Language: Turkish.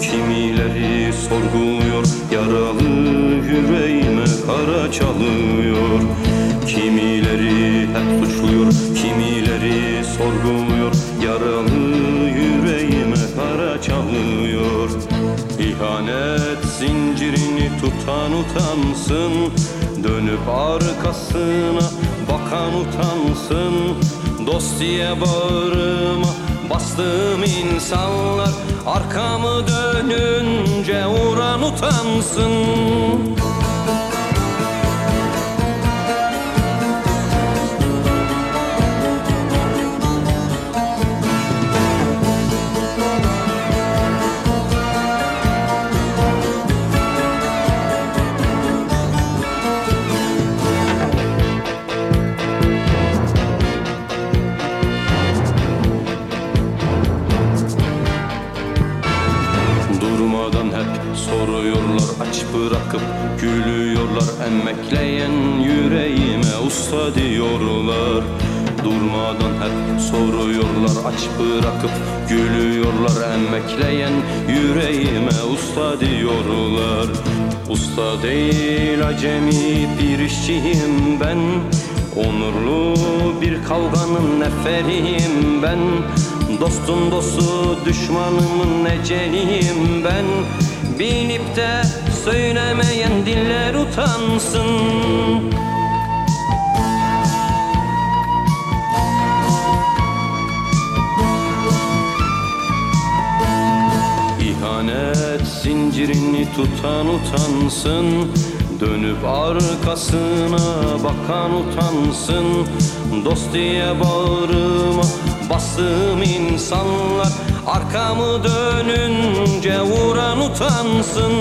Kimileri sorguluyor. Yaralı yüreğime kara çalıyor. Kimileri hep suçluyor Kimileri sorguluyor. Yaralı yüreğime kara çalıyor. İhanet zincirini tutan utansın. Dönüp arkasına bakan utansın. Dost diye bağrıma bastığım insanlar Arkamı dönünce uğran utansın Durmadan hep soruyorlar aç bırakıp gülüyorlar. Emmekleyen yüreğime usta diyorlar. Durmadan hep soruyorlar aç bırakıp gülüyorlar. Emmekleyen yüreğime usta diyorlar. Usta değil acemi bir işçiyim ben. Onurlu bir kavganın neferiyim ben Dostun dostu düşmanımın eceliyim ben? Bilip de söylemeyen diller utansın. İhanet zincirini tutan utansın. Dönüp arkasına bakan utansın. Dost diye bağrıma bastığım insanlar Arkamı dönünce vuran utansın